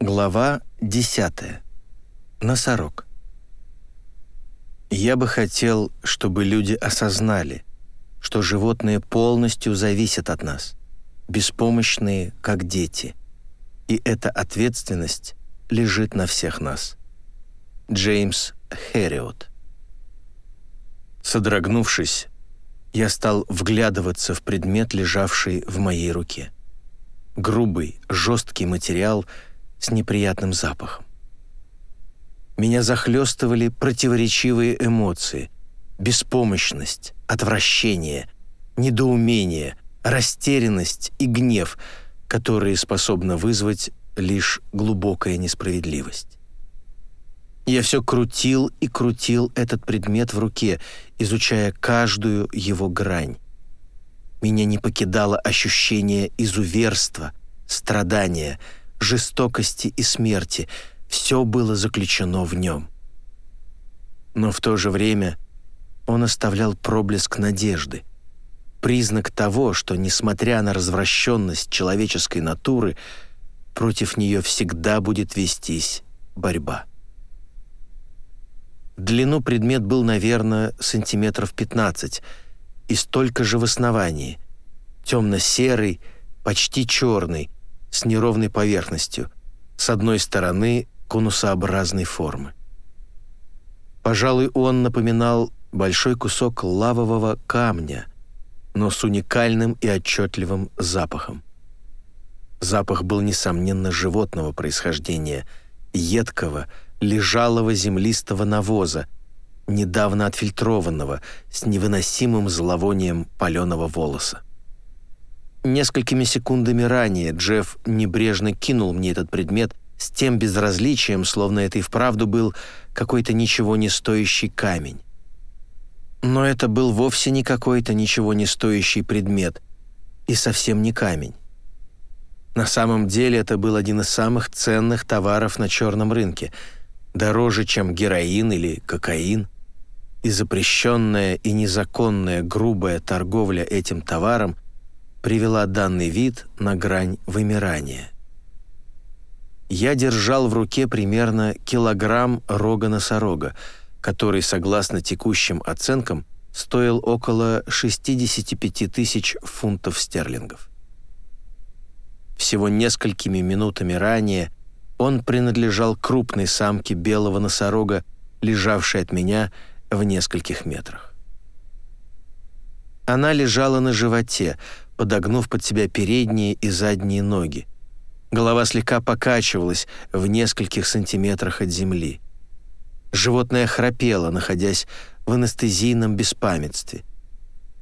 Глава 10. Носорог. Я бы хотел, чтобы люди осознали, что животные полностью зависят от нас, беспомощные, как дети, и эта ответственность лежит на всех нас. Джеймс Хэриот. Содрогнувшись, я стал вглядываться в предмет, лежавший в моей руке. Грубый, жесткий материал — с неприятным запахом. Меня захлестывали противоречивые эмоции, беспомощность, отвращение, недоумение, растерянность и гнев, которые способны вызвать лишь глубокая несправедливость. Я все крутил и крутил этот предмет в руке, изучая каждую его грань. Меня не покидало ощущение изуверства, страдания, жестокости и смерти. Все было заключено в нем. Но в то же время он оставлял проблеск надежды, признак того, что, несмотря на развращенность человеческой натуры, против нее всегда будет вестись борьба. В длину предмет был, наверное, сантиметров 15 и столько же в основании, темно-серый, почти черный, с неровной поверхностью, с одной стороны конусообразной формы. Пожалуй, он напоминал большой кусок лавового камня, но с уникальным и отчетливым запахом. Запах был, несомненно, животного происхождения, едкого, лежалого землистого навоза, недавно отфильтрованного, с невыносимым зловонием паленого волоса. Несколькими секундами ранее Джефф небрежно кинул мне этот предмет с тем безразличием, словно это и вправду был какой-то ничего не стоящий камень. Но это был вовсе не какой-то ничего не стоящий предмет и совсем не камень. На самом деле это был один из самых ценных товаров на черном рынке, дороже, чем героин или кокаин. И запрещенная и незаконная грубая торговля этим товаром привела данный вид на грань вымирания. Я держал в руке примерно килограмм рога носорога, который, согласно текущим оценкам, стоил около 65 тысяч фунтов стерлингов. Всего несколькими минутами ранее он принадлежал крупной самке белого носорога, лежавшей от меня в нескольких метрах. Она лежала на животе, подогнув под себя передние и задние ноги. Голова слегка покачивалась в нескольких сантиметрах от земли. Животное храпело, находясь в анестезийном беспамятстве.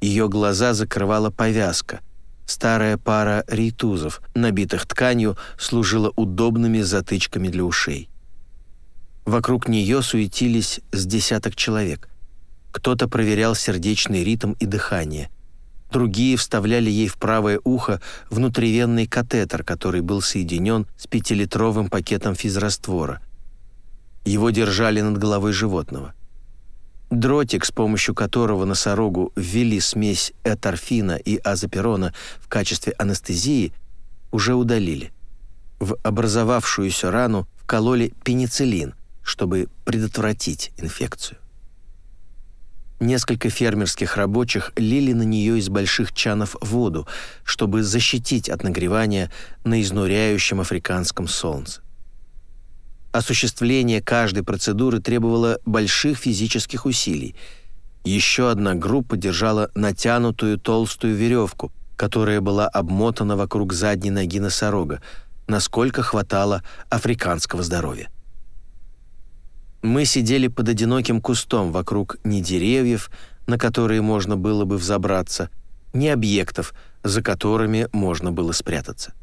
Ее глаза закрывала повязка. Старая пара рейтузов, набитых тканью, служила удобными затычками для ушей. Вокруг нее суетились с десяток человек. Кто-то проверял сердечный ритм и дыхание. Другие вставляли ей в правое ухо внутривенный катетер, который был соединен с пятилитровым пакетом физраствора. Его держали над головой животного. Дротик, с помощью которого носорогу ввели смесь эторфина и азоперона в качестве анестезии, уже удалили. В образовавшуюся рану вкололи пенициллин, чтобы предотвратить инфекцию. Несколько фермерских рабочих лили на нее из больших чанов воду, чтобы защитить от нагревания на изнуряющем африканском солнце. Осуществление каждой процедуры требовало больших физических усилий. Еще одна группа держала натянутую толстую веревку, которая была обмотана вокруг задней ноги носорога, насколько хватало африканского здоровья. Мы сидели под одиноким кустом вокруг ни деревьев, на которые можно было бы взобраться, ни объектов, за которыми можно было спрятаться.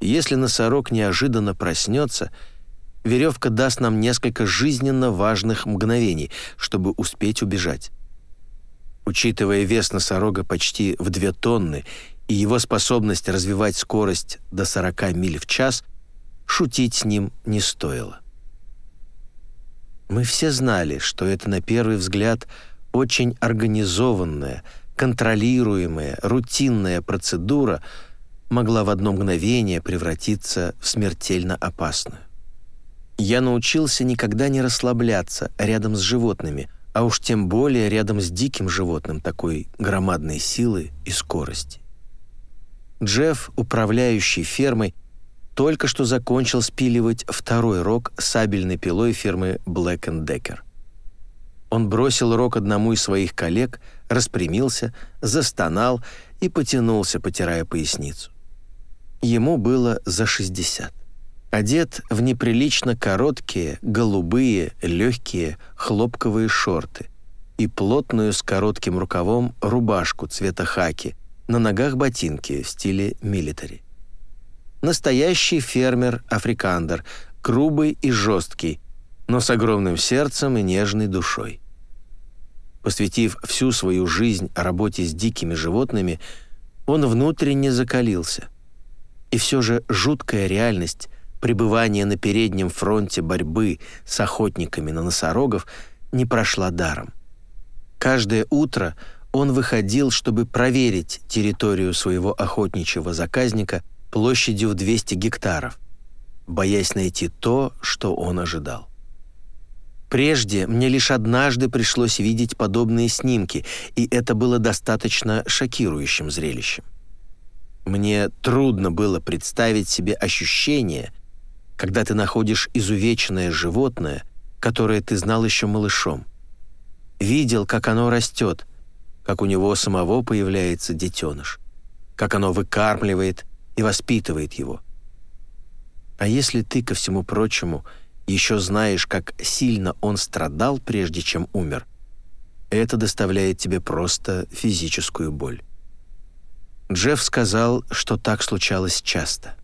Если носорог неожиданно проснется, веревка даст нам несколько жизненно важных мгновений, чтобы успеть убежать. Учитывая вес носорога почти в две тонны и его способность развивать скорость до 40 миль в час, шутить с ним не стоило. Мы все знали, что это на первый взгляд очень организованная, контролируемая, рутинная процедура, могла в одно мгновение превратиться в смертельно опасную. Я научился никогда не расслабляться рядом с животными, а уж тем более рядом с диким животным такой громадной силы и скорости. Джефф, управляющий фермой, только что закончил спиливать второй рог сабельной пилой фирмы Black Decker. Он бросил рог одному из своих коллег, распрямился, застонал и потянулся, потирая поясницу. Ему было за 60. Одет в неприлично короткие, голубые, легкие, хлопковые шорты и плотную с коротким рукавом рубашку цвета хаки, на ногах ботинки в стиле милитари. Настоящий фермер-африкандер, грубый и жесткий, но с огромным сердцем и нежной душой. Посвятив всю свою жизнь работе с дикими животными, он внутренне закалился. И все же жуткая реальность пребывания на переднем фронте борьбы с охотниками на носорогов не прошла даром. Каждое утро он выходил, чтобы проверить территорию своего охотничьего заказника площадью в 200 гектаров, боясь найти то, что он ожидал. Прежде мне лишь однажды пришлось видеть подобные снимки, и это было достаточно шокирующим зрелищем. Мне трудно было представить себе ощущение, когда ты находишь изувеченное животное, которое ты знал еще малышом. Видел, как оно растет, как у него самого появляется детеныш, как оно выкармливает и воспитывает его. А если ты, ко всему прочему, еще знаешь, как сильно он страдал, прежде чем умер, это доставляет тебе просто физическую боль. Джефф сказал, что так случалось часто.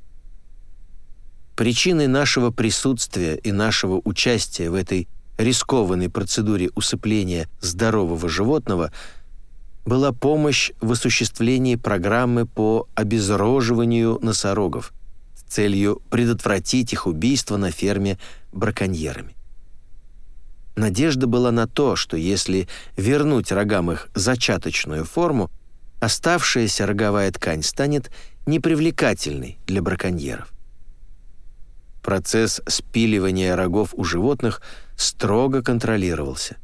Причиной нашего присутствия и нашего участия в этой рискованной процедуре усыпления здорового животного была помощь в осуществлении программы по обезроживанию носорогов – целью предотвратить их убийство на ферме браконьерами. Надежда была на то, что если вернуть рогам их зачаточную форму, оставшаяся роговая ткань станет непривлекательной для браконьеров. Процесс спиливания рогов у животных строго контролировался.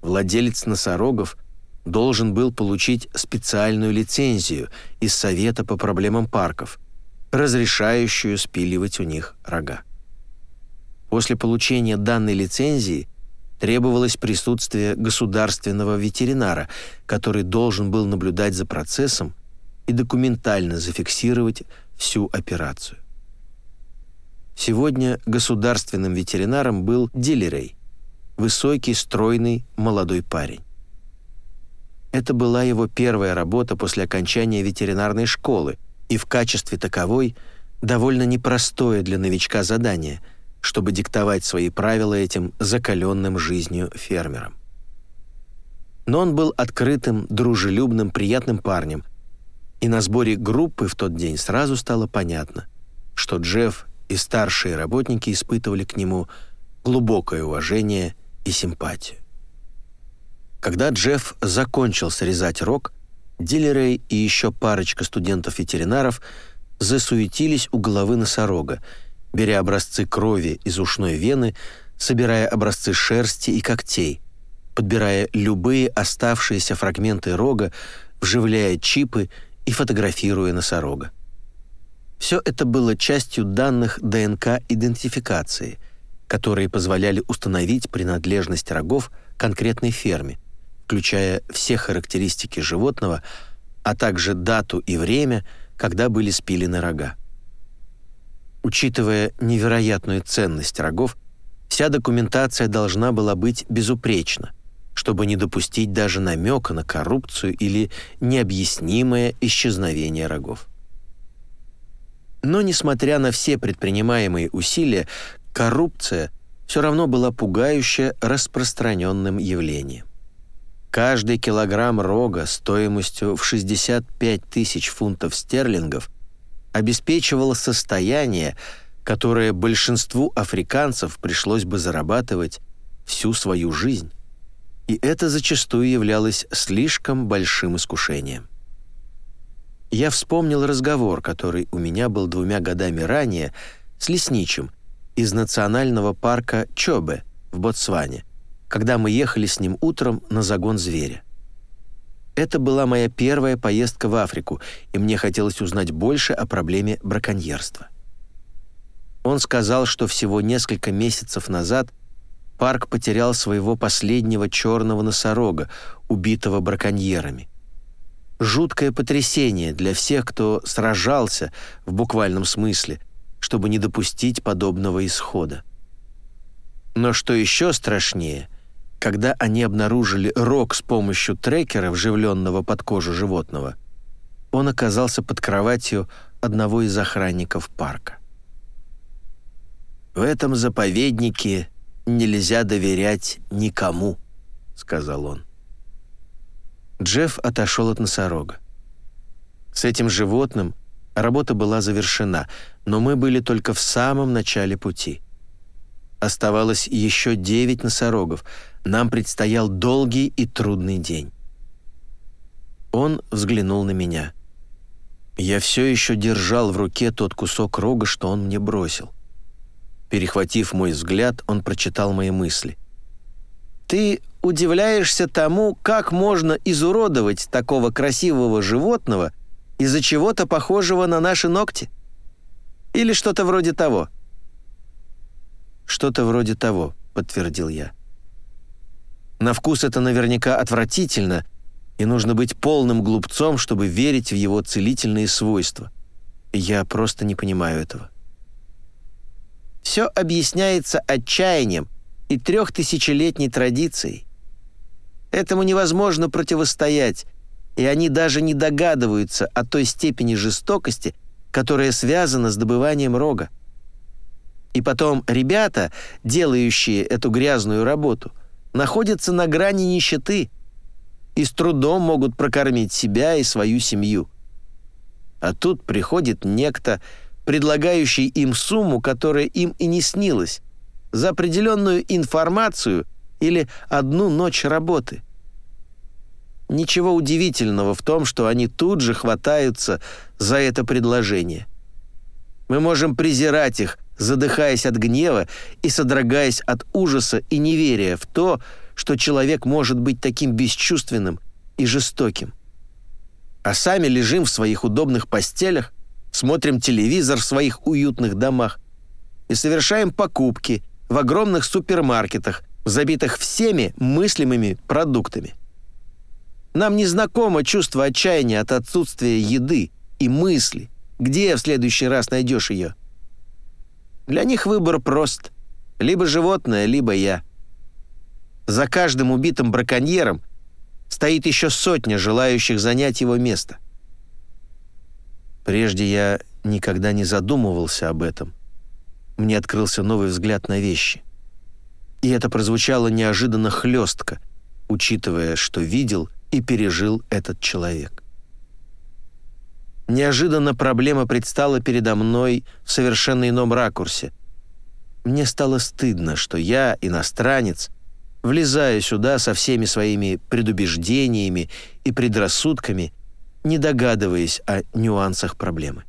Владелец носорогов должен был получить специальную лицензию из Совета по проблемам парков, разрешающую спиливать у них рога. После получения данной лицензии требовалось присутствие государственного ветеринара, который должен был наблюдать за процессом и документально зафиксировать всю операцию. Сегодня государственным ветеринаром был Дилерей, высокий, стройный, молодой парень. Это была его первая работа после окончания ветеринарной школы, и в качестве таковой довольно непростое для новичка задание, чтобы диктовать свои правила этим закаленным жизнью фермерам. Но он был открытым, дружелюбным, приятным парнем, и на сборе группы в тот день сразу стало понятно, что Джефф и старшие работники испытывали к нему глубокое уважение и симпатию. Когда Джефф закончил срезать рог, Дилерей и еще парочка студентов-ветеринаров засуетились у головы носорога, беря образцы крови из ушной вены, собирая образцы шерсти и когтей, подбирая любые оставшиеся фрагменты рога, вживляя чипы и фотографируя носорога. Все это было частью данных ДНК-идентификации, которые позволяли установить принадлежность рогов конкретной ферме, включая все характеристики животного, а также дату и время, когда были спилены рога. Учитывая невероятную ценность рогов, вся документация должна была быть безупречна, чтобы не допустить даже намека на коррупцию или необъяснимое исчезновение рогов. Но, несмотря на все предпринимаемые усилия, коррупция все равно была пугающе распространенным явлением. Каждый килограмм рога стоимостью в 65 тысяч фунтов стерлингов обеспечивал состояние, которое большинству африканцев пришлось бы зарабатывать всю свою жизнь. И это зачастую являлось слишком большим искушением. Я вспомнил разговор, который у меня был двумя годами ранее с лесничим из национального парка Чобе в Ботсване, когда мы ехали с ним утром на загон зверя. Это была моя первая поездка в Африку, и мне хотелось узнать больше о проблеме браконьерства. Он сказал, что всего несколько месяцев назад парк потерял своего последнего черного носорога, убитого браконьерами. Жуткое потрясение для всех, кто сражался в буквальном смысле, чтобы не допустить подобного исхода. Но что еще страшнее, когда они обнаружили рог с помощью трекера, вживленного под кожу животного, он оказался под кроватью одного из охранников парка. «В этом заповеднике нельзя доверять никому», — сказал он. Джефф отошел от носорога. С этим животным работа была завершена, но мы были только в самом начале пути. Оставалось еще девять носорогов. Нам предстоял долгий и трудный день. Он взглянул на меня. Я все еще держал в руке тот кусок рога, что он мне бросил. Перехватив мой взгляд, он прочитал мои мысли. «Ты удивляешься тому, как можно изуродовать такого красивого животного из-за чего-то похожего на наши ногти? Или что-то вроде того?» «Что-то вроде того», — подтвердил я. «На вкус это наверняка отвратительно, и нужно быть полным глупцом, чтобы верить в его целительные свойства. Я просто не понимаю этого». Все объясняется отчаянием и трехтысячелетней традицией. Этому невозможно противостоять, и они даже не догадываются о той степени жестокости, которая связана с добыванием рога. И потом ребята, делающие эту грязную работу, находятся на грани нищеты и с трудом могут прокормить себя и свою семью. А тут приходит некто, предлагающий им сумму, которая им и не снилась, за определенную информацию или одну ночь работы. Ничего удивительного в том, что они тут же хватаются за это предложение. Мы можем презирать их, задыхаясь от гнева и содрогаясь от ужаса и неверия в то, что человек может быть таким бесчувственным и жестоким. А сами лежим в своих удобных постелях, смотрим телевизор в своих уютных домах и совершаем покупки в огромных супермаркетах, забитых всеми мыслимыми продуктами. Нам не знакомо чувство отчаяния от отсутствия еды и мысли, где в следующий раз найдешь ее. Для них выбор прост. Либо животное, либо я. За каждым убитым браконьером стоит еще сотня желающих занять его место. Прежде я никогда не задумывался об этом. Мне открылся новый взгляд на вещи. И это прозвучало неожиданно хлестко, учитывая, что видел и пережил этот человек. Неожиданно проблема предстала передо мной в совершенно ином ракурсе. Мне стало стыдно, что я, иностранец, влезаю сюда со всеми своими предубеждениями и предрассудками – не догадываясь о нюансах проблемы.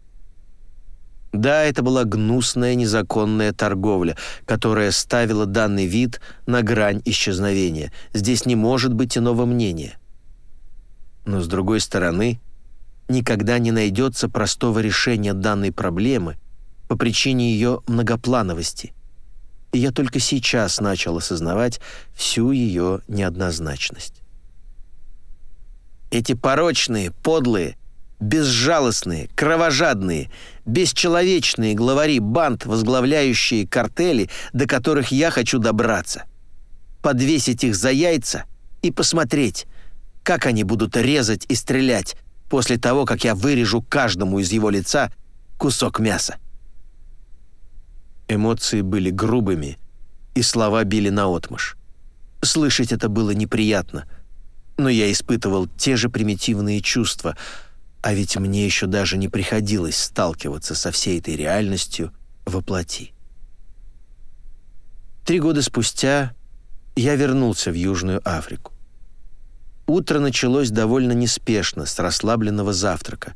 Да, это была гнусная незаконная торговля, которая ставила данный вид на грань исчезновения. Здесь не может быть иного мнения. Но, с другой стороны, никогда не найдется простого решения данной проблемы по причине ее многоплановости. И я только сейчас начал осознавать всю ее неоднозначность. Эти порочные, подлые, безжалостные, кровожадные, бесчеловечные главари банд, возглавляющие картели, до которых я хочу добраться. Подвесить их за яйца и посмотреть, как они будут резать и стрелять после того, как я вырежу каждому из его лица кусок мяса. Эмоции были грубыми, и слова били наотмашь. Слышать это было неприятно — но я испытывал те же примитивные чувства, а ведь мне еще даже не приходилось сталкиваться со всей этой реальностью во плоти. Три года спустя я вернулся в Южную Африку. Утро началось довольно неспешно, с расслабленного завтрака.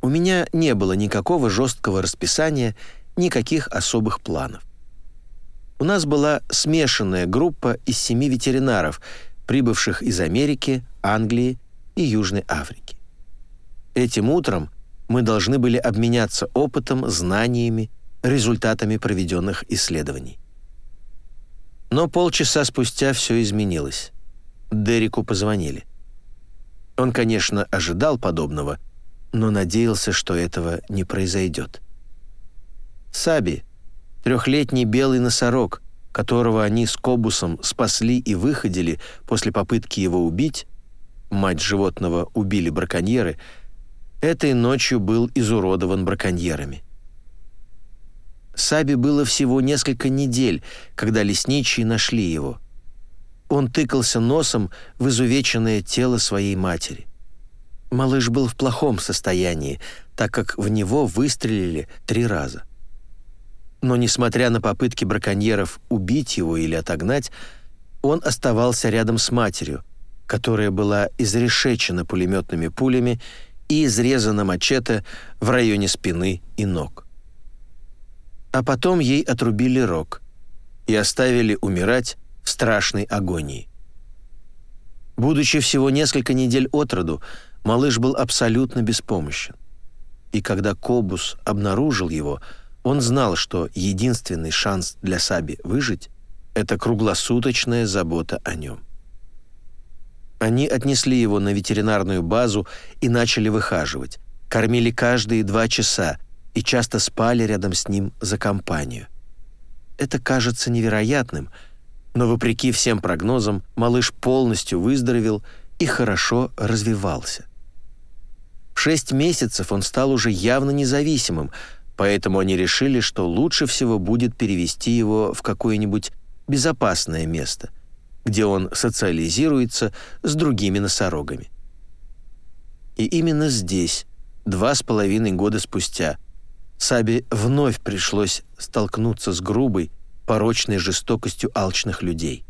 У меня не было никакого жесткого расписания, никаких особых планов. У нас была смешанная группа из семи ветеринаров, прибывших из Америки, Англии и Южной Африки. Этим утром мы должны были обменяться опытом, знаниями, результатами проведенных исследований. Но полчаса спустя все изменилось. Дереку позвонили. Он, конечно, ожидал подобного, но надеялся, что этого не произойдет. Саби, трехлетний белый носорог, которого они с Кобусом спасли и выходили после попытки его убить, мать животного убили браконьеры, этой ночью был изуродован браконьерами. Саби было всего несколько недель, когда лесничие нашли его. Он тыкался носом в изувеченное тело своей матери. Малыш был в плохом состоянии, так как в него выстрелили три раза. Но, несмотря на попытки браконьеров убить его или отогнать, он оставался рядом с матерью, которая была изрешечена пулеметными пулями и изрезана мачете в районе спины и ног. А потом ей отрубили рог и оставили умирать в страшной агонии. Будучи всего несколько недель от роду, малыш был абсолютно беспомощен. И когда Кобус обнаружил его – он знал, что единственный шанс для Саби выжить — это круглосуточная забота о нем. Они отнесли его на ветеринарную базу и начали выхаживать, кормили каждые два часа и часто спали рядом с ним за компанию. Это кажется невероятным, но вопреки всем прогнозам малыш полностью выздоровел и хорошо развивался. В шесть месяцев он стал уже явно независимым, Поэтому они решили, что лучше всего будет перевести его в какое-нибудь безопасное место, где он социализируется с другими носорогами. И именно здесь, два с половиной года спустя, Саби вновь пришлось столкнуться с грубой, порочной жестокостью алчных людей.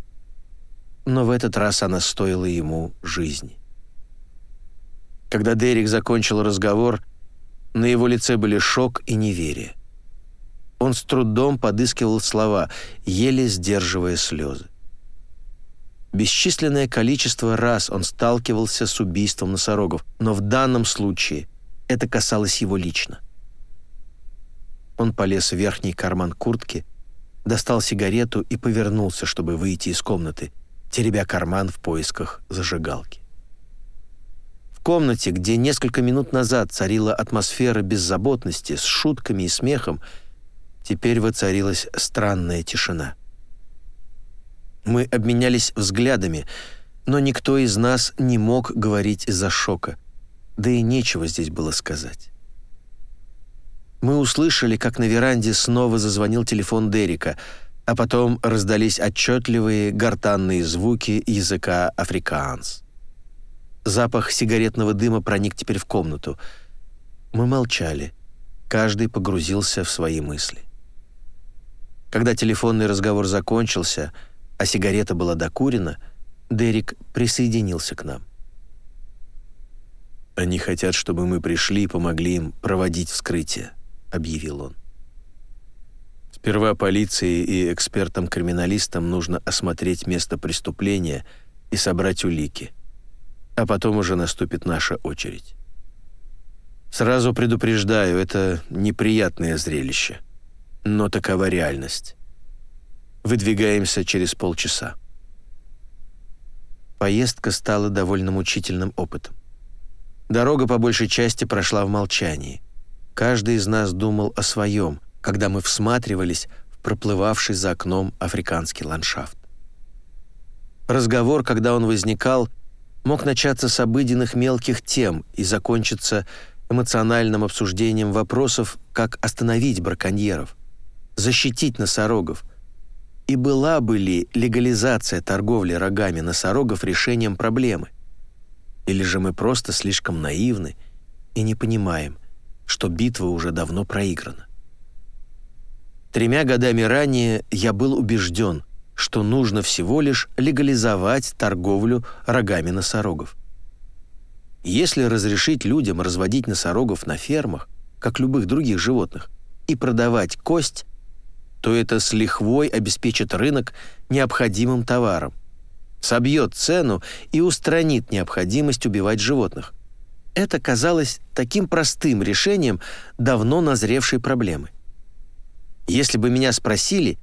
Но в этот раз она стоила ему жизни. Когда Дерек закончил разговор, на его лице были шок и неверие. Он с трудом подыскивал слова, еле сдерживая слезы. Бесчисленное количество раз он сталкивался с убийством носорогов, но в данном случае это касалось его лично. Он полез в верхний карман куртки, достал сигарету и повернулся, чтобы выйти из комнаты, теребя карман в поисках зажигалки комнате, где несколько минут назад царила атмосфера беззаботности с шутками и смехом, теперь воцарилась странная тишина. Мы обменялись взглядами, но никто из нас не мог говорить из-за шока, да и нечего здесь было сказать. Мы услышали, как на веранде снова зазвонил телефон Дерека, а потом раздались отчетливые гортанные звуки языка африкаанс. Запах сигаретного дыма проник теперь в комнату. Мы молчали. Каждый погрузился в свои мысли. Когда телефонный разговор закончился, а сигарета была докурена, Дерек присоединился к нам. «Они хотят, чтобы мы пришли и помогли им проводить вскрытие», — объявил он. «Сперва полиции и экспертам-криминалистам нужно осмотреть место преступления и собрать улики а потом уже наступит наша очередь. Сразу предупреждаю, это неприятное зрелище, но такова реальность. Выдвигаемся через полчаса. Поездка стала довольно мучительным опытом. Дорога по большей части прошла в молчании. Каждый из нас думал о своем, когда мы всматривались в проплывавший за окном африканский ландшафт. Разговор, когда он возникал, мог начаться с обыденных мелких тем и закончиться эмоциональным обсуждением вопросов, как остановить браконьеров, защитить носорогов. И была бы ли легализация торговли рогами носорогов решением проблемы? Или же мы просто слишком наивны и не понимаем, что битва уже давно проиграна? Тремя годами ранее я был убежден – что нужно всего лишь легализовать торговлю рогами носорогов. Если разрешить людям разводить носорогов на фермах, как любых других животных, и продавать кость, то это с лихвой обеспечит рынок необходимым товаром, собьет цену и устранит необходимость убивать животных. Это казалось таким простым решением давно назревшей проблемы. Если бы меня спросили,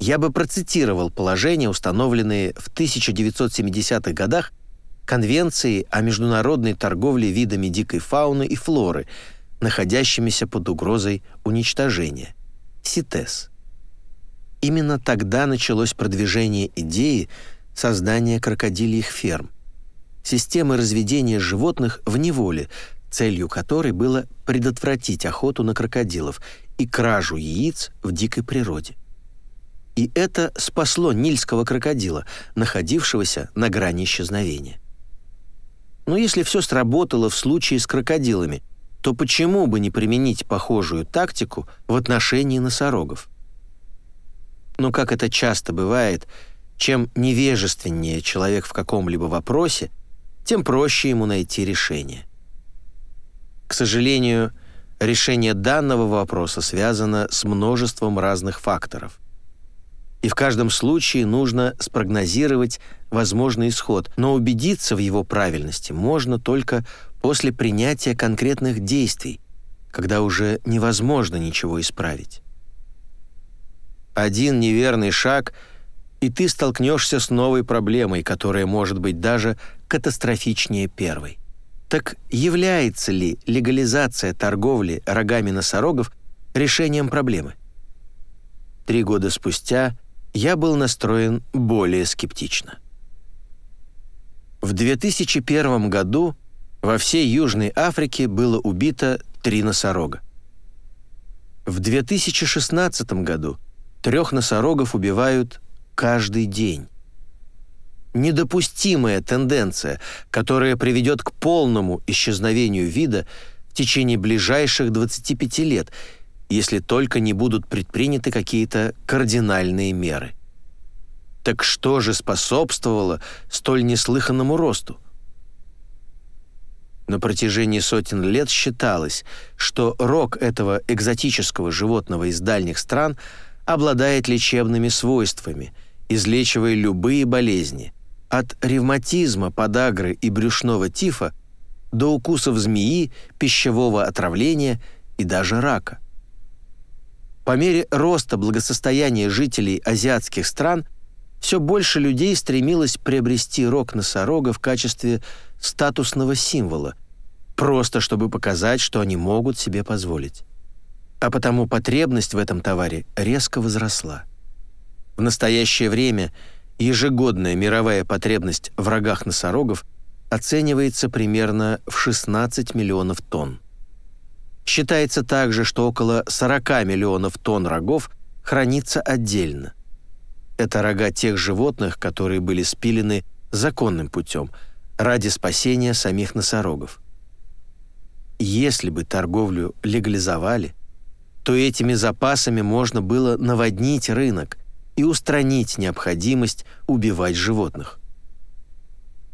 я бы процитировал положения, установленные в 1970-х годах Конвенции о международной торговле видами дикой фауны и флоры, находящимися под угрозой уничтожения. СИТЕС. Именно тогда началось продвижение идеи создания крокодильих ферм, системы разведения животных в неволе, целью которой было предотвратить охоту на крокодилов и кражу яиц в дикой природе. И это спасло нильского крокодила, находившегося на грани исчезновения. Но если все сработало в случае с крокодилами, то почему бы не применить похожую тактику в отношении носорогов? Но как это часто бывает, чем невежественнее человек в каком-либо вопросе, тем проще ему найти решение. К сожалению, решение данного вопроса связано с множеством разных факторов. И в каждом случае нужно спрогнозировать возможный исход, но убедиться в его правильности можно только после принятия конкретных действий, когда уже невозможно ничего исправить. Один неверный шаг, и ты столкнешься с новой проблемой, которая может быть даже катастрофичнее первой. Так является ли легализация торговли рогами носорогов решением проблемы? Три года спустя я был настроен более скептично. В 2001 году во всей Южной Африке было убито три носорога. В 2016 году трех носорогов убивают каждый день. Недопустимая тенденция, которая приведет к полному исчезновению вида в течение ближайших 25 лет, если только не будут предприняты какие-то кардинальные меры. Так что же способствовало столь неслыханному росту? На протяжении сотен лет считалось, что рог этого экзотического животного из дальних стран обладает лечебными свойствами, излечивая любые болезни, от ревматизма, подагры и брюшного тифа до укусов змеи, пищевого отравления и даже рака. По мере роста благосостояния жителей азиатских стран – все больше людей стремилось приобрести рог носорога в качестве статусного символа, просто чтобы показать, что они могут себе позволить. А потому потребность в этом товаре резко возросла. В настоящее время ежегодная мировая потребность в рогах носорогов оценивается примерно в 16 миллионов тонн. Считается также, что около 40 миллионов тонн рогов хранится отдельно. Это рога тех животных, которые были спилены законным путем ради спасения самих носорогов. Если бы торговлю легализовали, то этими запасами можно было наводнить рынок и устранить необходимость убивать животных.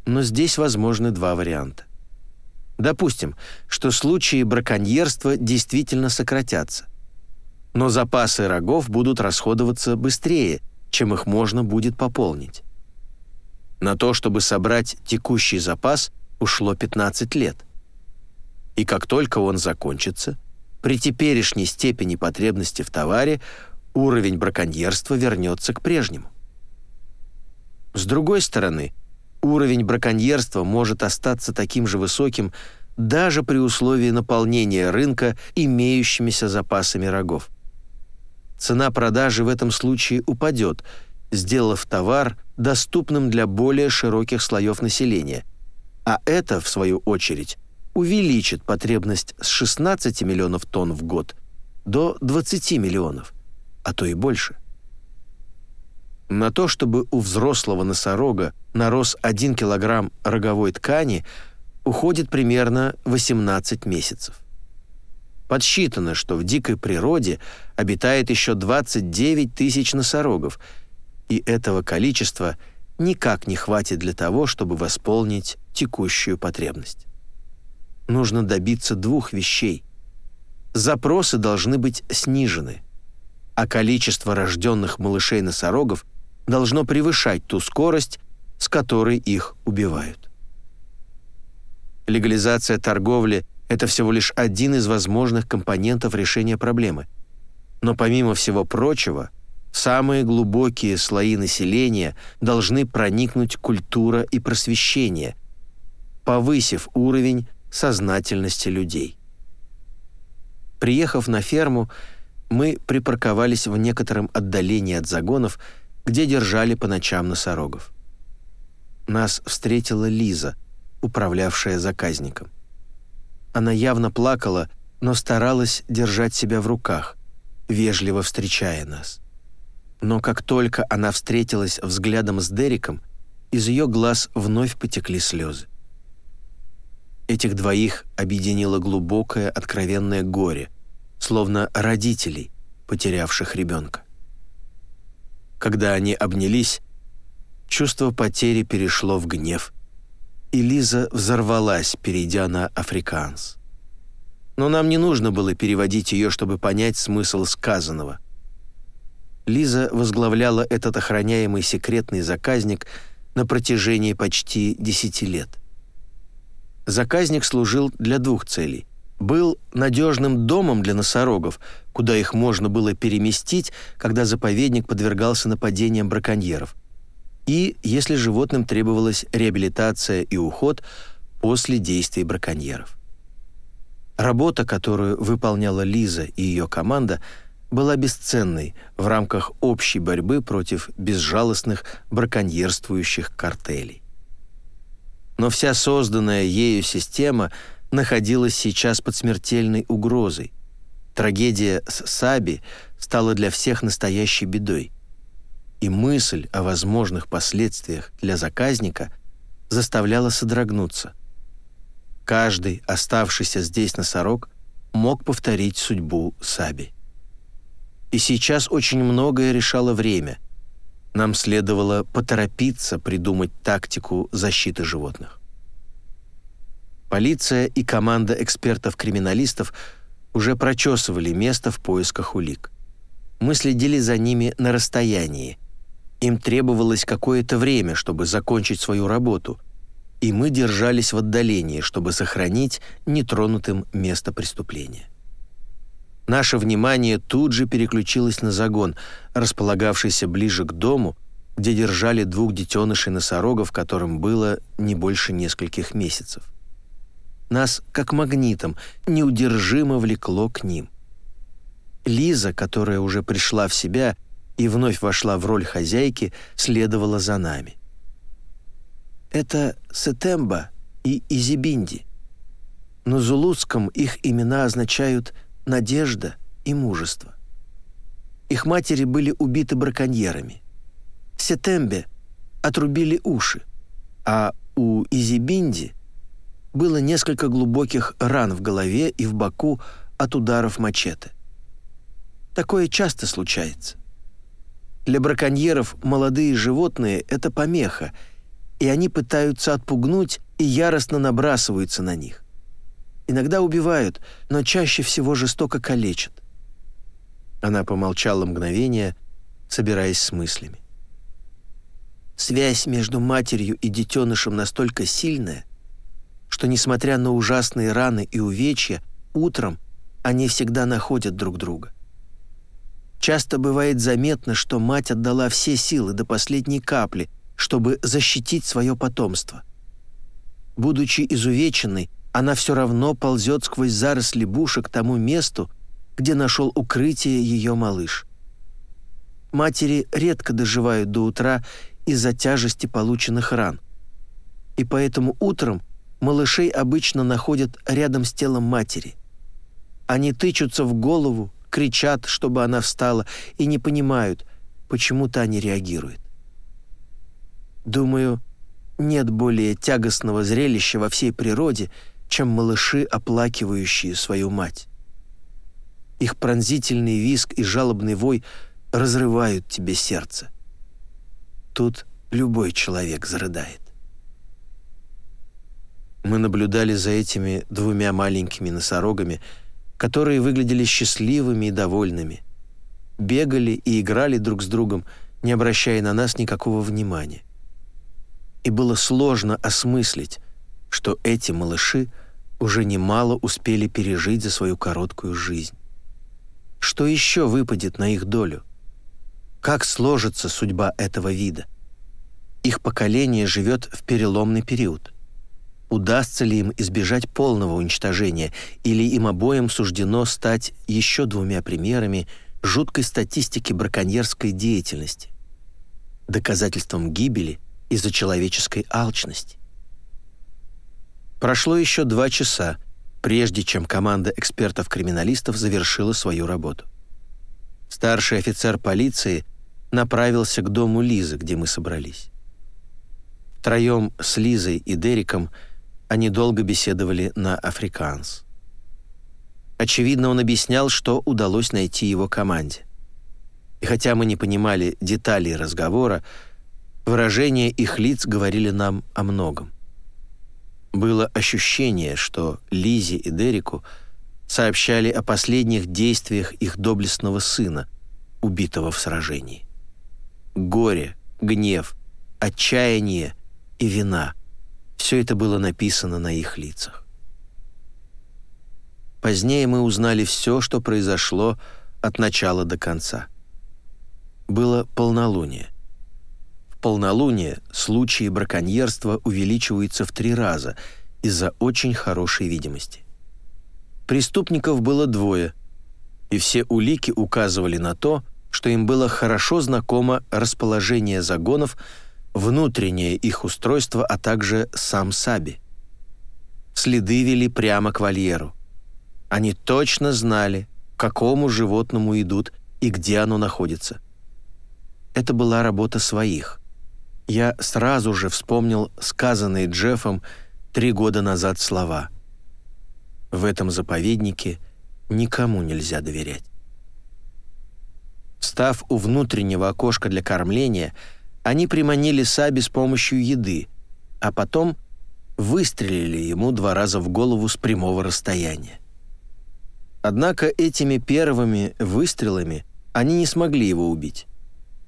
Но здесь возможны два варианта. Допустим, что случаи браконьерства действительно сократятся, но запасы рогов будут расходоваться быстрее – чем их можно будет пополнить. На то, чтобы собрать текущий запас, ушло 15 лет. И как только он закончится, при теперешней степени потребности в товаре уровень браконьерства вернется к прежнему. С другой стороны, уровень браконьерства может остаться таким же высоким даже при условии наполнения рынка имеющимися запасами рогов цена продажи в этом случае упадет, сделав товар доступным для более широких слоев населения. А это, в свою очередь, увеличит потребность с 16 миллионов тонн в год до 20 миллионов, а то и больше. На то, чтобы у взрослого носорога нарос 1 килограмм роговой ткани, уходит примерно 18 месяцев. Подсчитано, что в дикой природе обитает еще 29 тысяч носорогов, и этого количества никак не хватит для того, чтобы восполнить текущую потребность. нужно добиться двух вещей. Запросы должны быть снижены, а количество рожденных малышей-носорогов должно превышать ту скорость, с которой их убивают. Легализация торговли – это всего лишь один из возможных компонентов решения проблемы. Но помимо всего прочего, самые глубокие слои населения должны проникнуть культура и просвещение, повысив уровень сознательности людей. Приехав на ферму, мы припарковались в некотором отдалении от загонов, где держали по ночам носорогов. Нас встретила Лиза, управлявшая заказником. Она явно плакала, но старалась держать себя в руках, вежливо встречая нас. Но как только она встретилась взглядом с Дериком, из ее глаз вновь потекли слезы. Этих двоих объединило глубокое откровенное горе, словно родителей, потерявших ребенка. Когда они обнялись, чувство потери перешло в гнев, и Лиза взорвалась, перейдя на африканс. Но нам не нужно было переводить ее, чтобы понять смысл сказанного. Лиза возглавляла этот охраняемый секретный заказник на протяжении почти десяти лет. Заказник служил для двух целей. Был надежным домом для носорогов, куда их можно было переместить, когда заповедник подвергался нападениям браконьеров. И если животным требовалась реабилитация и уход после действий браконьеров. Работа, которую выполняла Лиза и ее команда, была бесценной в рамках общей борьбы против безжалостных браконьерствующих картелей. Но вся созданная ею система находилась сейчас под смертельной угрозой. Трагедия с Саби стала для всех настоящей бедой. И мысль о возможных последствиях для заказника заставляла содрогнуться. Каждый оставшийся здесь носорог мог повторить судьбу Саби. И сейчас очень многое решало время — нам следовало поторопиться придумать тактику защиты животных. Полиция и команда экспертов-криминалистов уже прочесывали место в поисках улик. Мы следили за ними на расстоянии. Им требовалось какое-то время, чтобы закончить свою работу, и мы держались в отдалении, чтобы сохранить нетронутым место преступления. Наше внимание тут же переключилось на загон, располагавшийся ближе к дому, где держали двух детенышей носорогов, которым было не больше нескольких месяцев. Нас, как магнитом, неудержимо влекло к ним. Лиза, которая уже пришла в себя и вновь вошла в роль хозяйки, следовала за нами. Это Сетемба и Изибинди. На зулутском их имена означают надежда и мужество. Их матери были убиты браконьерами. Сетембе отрубили уши, а у Изибинди было несколько глубоких ран в голове и в боку от ударов мачете. Такое часто случается. Для браконьеров молодые животные — это помеха, и они пытаются отпугнуть и яростно набрасываются на них. Иногда убивают, но чаще всего жестоко калечат. Она помолчала мгновение, собираясь с мыслями. Связь между матерью и детенышем настолько сильная, что, несмотря на ужасные раны и увечья, утром они всегда находят друг друга. Часто бывает заметно, что мать отдала все силы до последней капли, чтобы защитить свое потомство. Будучи изувеченной, она все равно ползет сквозь заросли буша к тому месту, где нашел укрытие ее малыш. Матери редко доживают до утра из-за тяжести полученных ран. И поэтому утром малышей обычно находят рядом с телом матери. Они тычутся в голову, кричат, чтобы она встала, и не понимают, почему та не реагирует. Думаю, нет более тягостного зрелища во всей природе, чем малыши, оплакивающие свою мать. Их пронзительный визг и жалобный вой разрывают тебе сердце. Тут любой человек зарыдает. Мы наблюдали за этими двумя маленькими носорогами, которые выглядели счастливыми и довольными. Бегали и играли друг с другом, не обращая на нас никакого внимания. И было сложно осмыслить, что эти малыши уже немало успели пережить за свою короткую жизнь. Что еще выпадет на их долю? Как сложится судьба этого вида? Их поколение живет в переломный период. Удастся ли им избежать полного уничтожения, или им обоим суждено стать еще двумя примерами жуткой статистики браконьерской деятельности, доказательством гибели из-за человеческой алчности? Прошло еще два часа, прежде чем команда экспертов-криминалистов завершила свою работу. Старший офицер полиции направился к дому Лизы, где мы собрались. Втроем с Лизой и Дериком они долго беседовали на африканс. Очевидно, он объяснял, что удалось найти его команде. И хотя мы не понимали деталей разговора, выражения их лиц говорили нам о многом. Было ощущение, что Лизе и Дереку сообщали о последних действиях их доблестного сына, убитого в сражении. Горе, гнев, отчаяние — и вина. Все это было написано на их лицах. Позднее мы узнали все, что произошло от начала до конца. Было полнолуние. В полнолуние случаи браконьерства увеличиваются в три раза из-за очень хорошей видимости. Преступников было двое, и все улики указывали на то, что им было хорошо знакомо расположение загонов внутреннее их устройство, а также сам Саби. Следы вели прямо к вольеру. Они точно знали, к какому животному идут и где оно находится. Это была работа своих. Я сразу же вспомнил сказанные Джеффом три года назад слова. В этом заповеднике никому нельзя доверять. Став у внутреннего окошка для кормления, они приманили Саби с помощью еды, а потом выстрелили ему два раза в голову с прямого расстояния. Однако этими первыми выстрелами они не смогли его убить,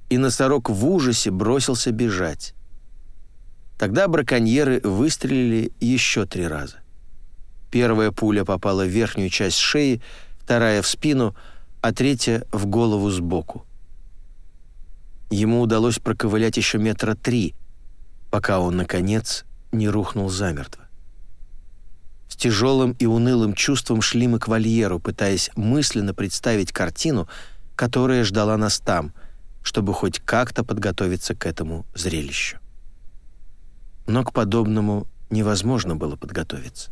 и носорог в ужасе бросился бежать. Тогда браконьеры выстрелили еще три раза. Первая пуля попала в верхнюю часть шеи, вторая — в спину, а третья — в голову сбоку. Ему удалось проковылять еще метра три, пока он, наконец, не рухнул замертво. С тяжелым и унылым чувством шли мы к вольеру, пытаясь мысленно представить картину, которая ждала нас там, чтобы хоть как-то подготовиться к этому зрелищу. Но к подобному невозможно было подготовиться.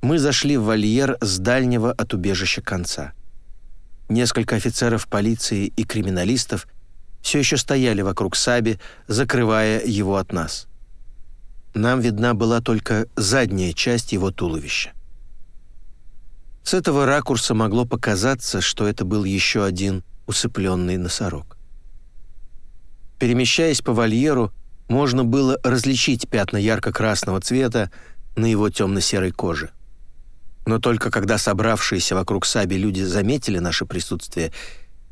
Мы зашли в вольер с дальнего от убежища конца — Несколько офицеров полиции и криминалистов все еще стояли вокруг Саби, закрывая его от нас. Нам видна была только задняя часть его туловища. С этого ракурса могло показаться, что это был еще один усыпленный носорог. Перемещаясь по вольеру, можно было различить пятна ярко-красного цвета на его темно-серой коже. Но только когда собравшиеся вокруг Саби люди заметили наше присутствие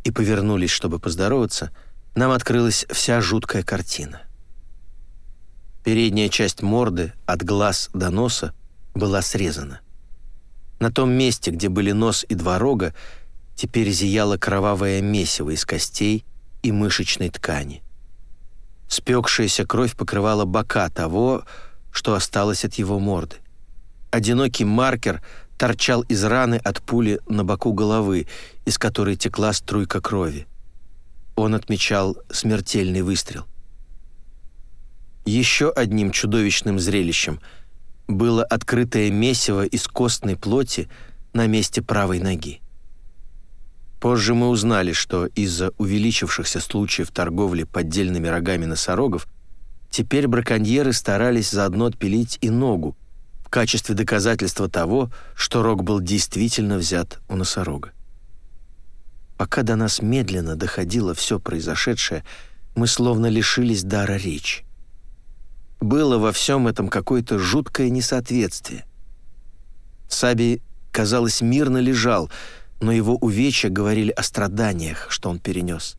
и повернулись, чтобы поздороваться, нам открылась вся жуткая картина. Передняя часть морды, от глаз до носа, была срезана. На том месте, где были нос и два рога, теперь зияло кровавое месиво из костей и мышечной ткани. Спекшаяся кровь покрывала бока того, что осталось от его морды. Одинокий маркер — торчал из раны от пули на боку головы, из которой текла струйка крови. Он отмечал смертельный выстрел. Еще одним чудовищным зрелищем было открытое месиво из костной плоти на месте правой ноги. Позже мы узнали, что из-за увеличившихся случаев торговли поддельными рогами носорогов теперь браконьеры старались заодно отпилить и ногу, качестве доказательства того, что рог был действительно взят у носорога. Пока до нас медленно доходило все произошедшее, мы словно лишились дара речи. было во всем этом какое-то жуткое несоответствие. Саби, казалось, мирно лежал, но его увечья говорили о страданиях, что он перенес.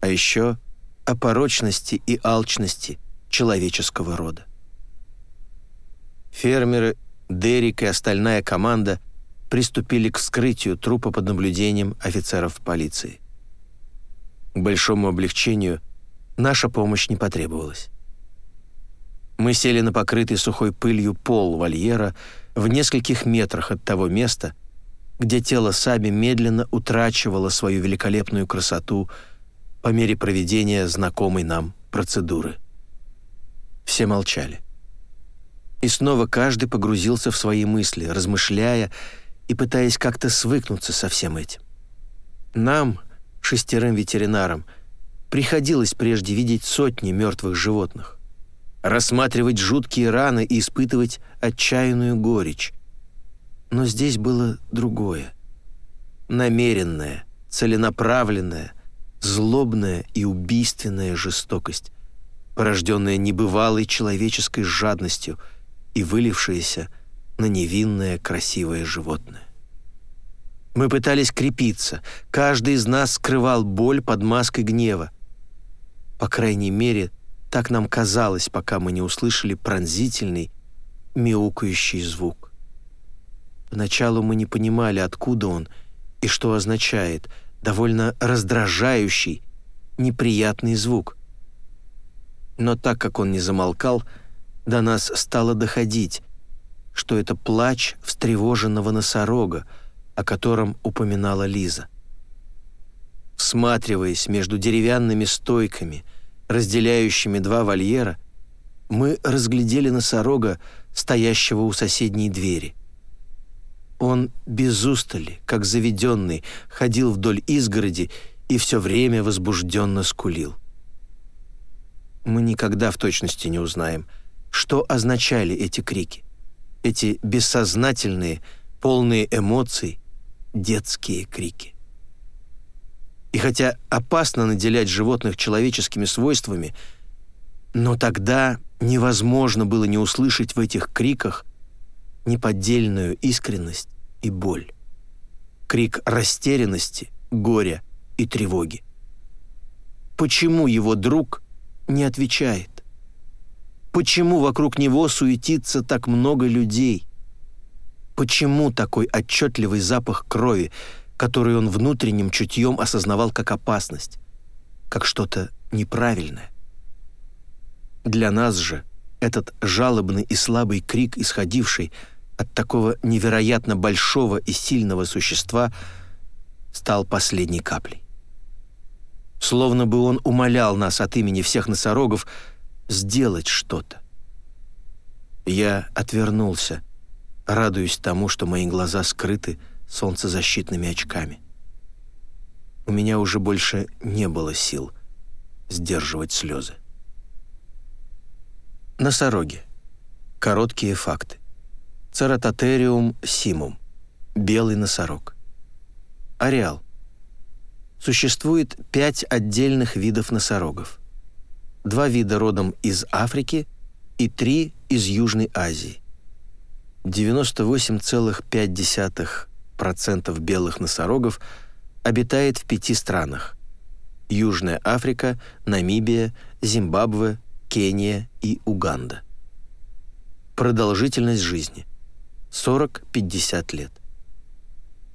А еще о порочности и алчности человеческого рода. Фермеры, Дерек и остальная команда приступили к вскрытию трупа под наблюдением офицеров полиции. К большому облегчению наша помощь не потребовалась. Мы сели на покрытый сухой пылью пол вольера в нескольких метрах от того места, где тело Саби медленно утрачивало свою великолепную красоту по мере проведения знакомой нам процедуры. Все молчали. И снова каждый погрузился в свои мысли, размышляя и пытаясь как-то свыкнуться со всем этим. Нам, шестерым ветеринарам, приходилось прежде видеть сотни мертвых животных, рассматривать жуткие раны и испытывать отчаянную горечь. Но здесь было другое. Намеренная, целенаправленная, злобная и убийственная жестокость, порожденная небывалой человеческой жадностью и вылившаяся на невинное красивое животное. Мы пытались крепиться, каждый из нас скрывал боль под маской гнева. По крайней мере, так нам казалось, пока мы не услышали пронзительный, мяукающий звук. Поначалу мы не понимали, откуда он и что означает довольно раздражающий, неприятный звук. Но так как он не замолкал, до нас стало доходить, что это плач встревоженного носорога, о котором упоминала Лиза. Всматриваясь между деревянными стойками, разделяющими два вольера, мы разглядели носорога, стоящего у соседней двери. Он без устали, как заведенный, ходил вдоль изгороди и все время возбужденно скулил. Мы никогда в точности не узнаем, что означали эти крики эти бессознательные, полные эмоций, детские крики. И хотя опасно наделять животных человеческими свойствами, но тогда невозможно было не услышать в этих криках неподдельную искренность и боль. Крик растерянности, горя и тревоги. Почему его друг не отвечает? Почему вокруг него суетится так много людей? Почему такой отчетливый запах крови, который он внутренним чутьем осознавал как опасность, как что-то неправильное? Для нас же этот жалобный и слабый крик, исходивший от такого невероятно большого и сильного существа, стал последней каплей. Словно бы он умолял нас от имени всех носорогов сделать что-то. Я отвернулся, радуясь тому, что мои глаза скрыты солнцезащитными очками. У меня уже больше не было сил сдерживать слезы. Носороги. Короткие факты. Цератотериум симум. Белый носорог. Ареал. Существует пять отдельных видов носорогов два вида родом из Африки и три из Южной Азии. 98,5% белых носорогов обитает в пяти странах – Южная Африка, Намибия, Зимбабве, Кения и Уганда. Продолжительность жизни – 40-50 лет.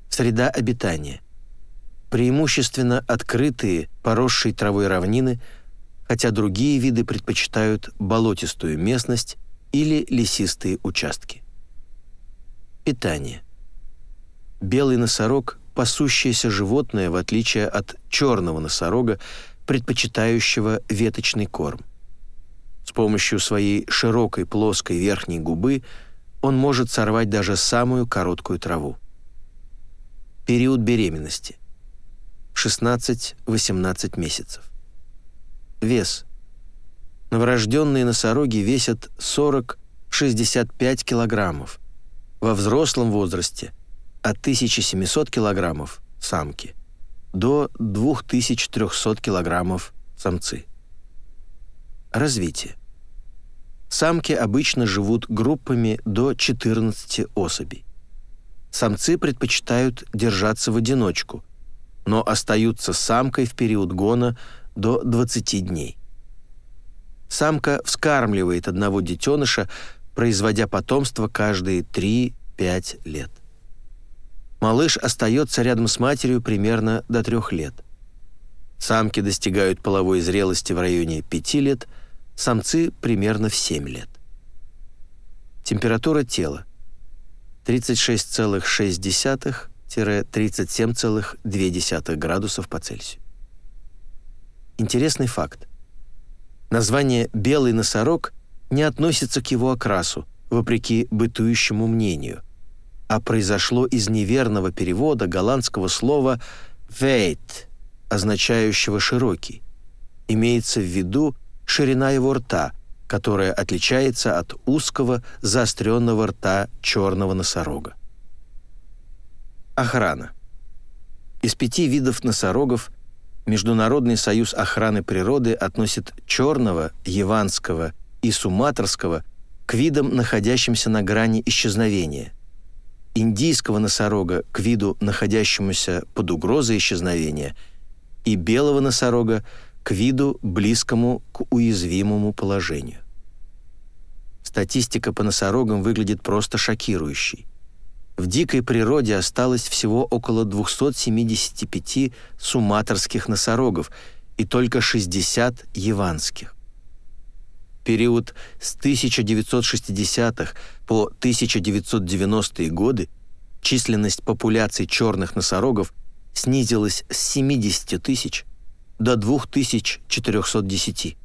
Среда обитания – преимущественно открытые, поросшие травой равнины – хотя другие виды предпочитают болотистую местность или лесистые участки. Питание. Белый носорог – пасущееся животное, в отличие от черного носорога, предпочитающего веточный корм. С помощью своей широкой плоской верхней губы он может сорвать даже самую короткую траву. Период беременности – 16-18 месяцев. Вес. Новорожденные носороги весят 40-65 килограммов. Во взрослом возрасте от 1700 килограммов самки до 2300 килограммов самцы. Развитие. самки обычно живут группами до 14 особей. Самцы предпочитают держаться в одиночку, но остаются самкой в период гона до 20 дней. Самка вскармливает одного детеныша, производя потомство каждые 3-5 лет. Малыш остается рядом с матерью примерно до трех лет. Самки достигают половой зрелости в районе 5 лет, самцы примерно в 7 лет. Температура тела 36,6-37,2 градусов по Цельсию. Интересный факт. Название «белый носорог» не относится к его окрасу, вопреки бытующему мнению, а произошло из неверного перевода голландского слова «вейт», означающего «широкий». Имеется в виду ширина его рта, которая отличается от узкого заостренного рта черного носорога. Охрана. Из пяти видов носорогов Международный союз охраны природы относит черного, яванского и суматрского к видам, находящимся на грани исчезновения, индийского носорога к виду, находящемуся под угрозой исчезновения, и белого носорога к виду, близкому к уязвимому положению. Статистика по носорогам выглядит просто шокирующей. В дикой природе осталось всего около 275 суматорских носорогов и только 60 яванских. Период с 1960-х по 1990-е годы численность популяций черных носорогов снизилась с 70 тысяч до 2410,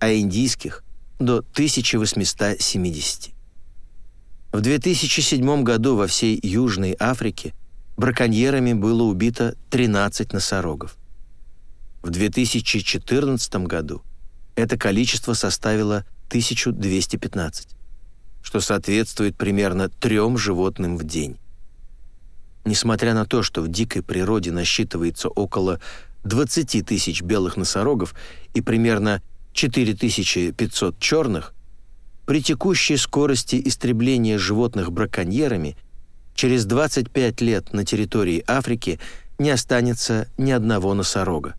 а индийских – до 1870. В 2007 году во всей Южной Африке браконьерами было убито 13 носорогов. В 2014 году это количество составило 1215, что соответствует примерно трем животным в день. Несмотря на то, что в дикой природе насчитывается около 20 тысяч белых носорогов и примерно 4500 черных, при текущей скорости истребления животных браконьерами через 25 лет на территории Африки не останется ни одного носорога.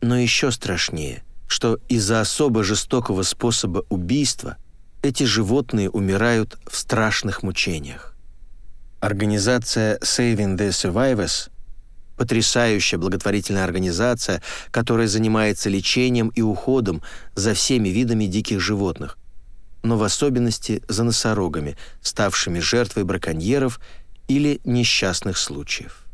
Но еще страшнее, что из-за особо жестокого способа убийства эти животные умирают в страшных мучениях. Организация Saving the Survivors потрясающая благотворительная организация, которая занимается лечением и уходом за всеми видами диких животных, но в особенности за носорогами, ставшими жертвой браконьеров или несчастных случаев.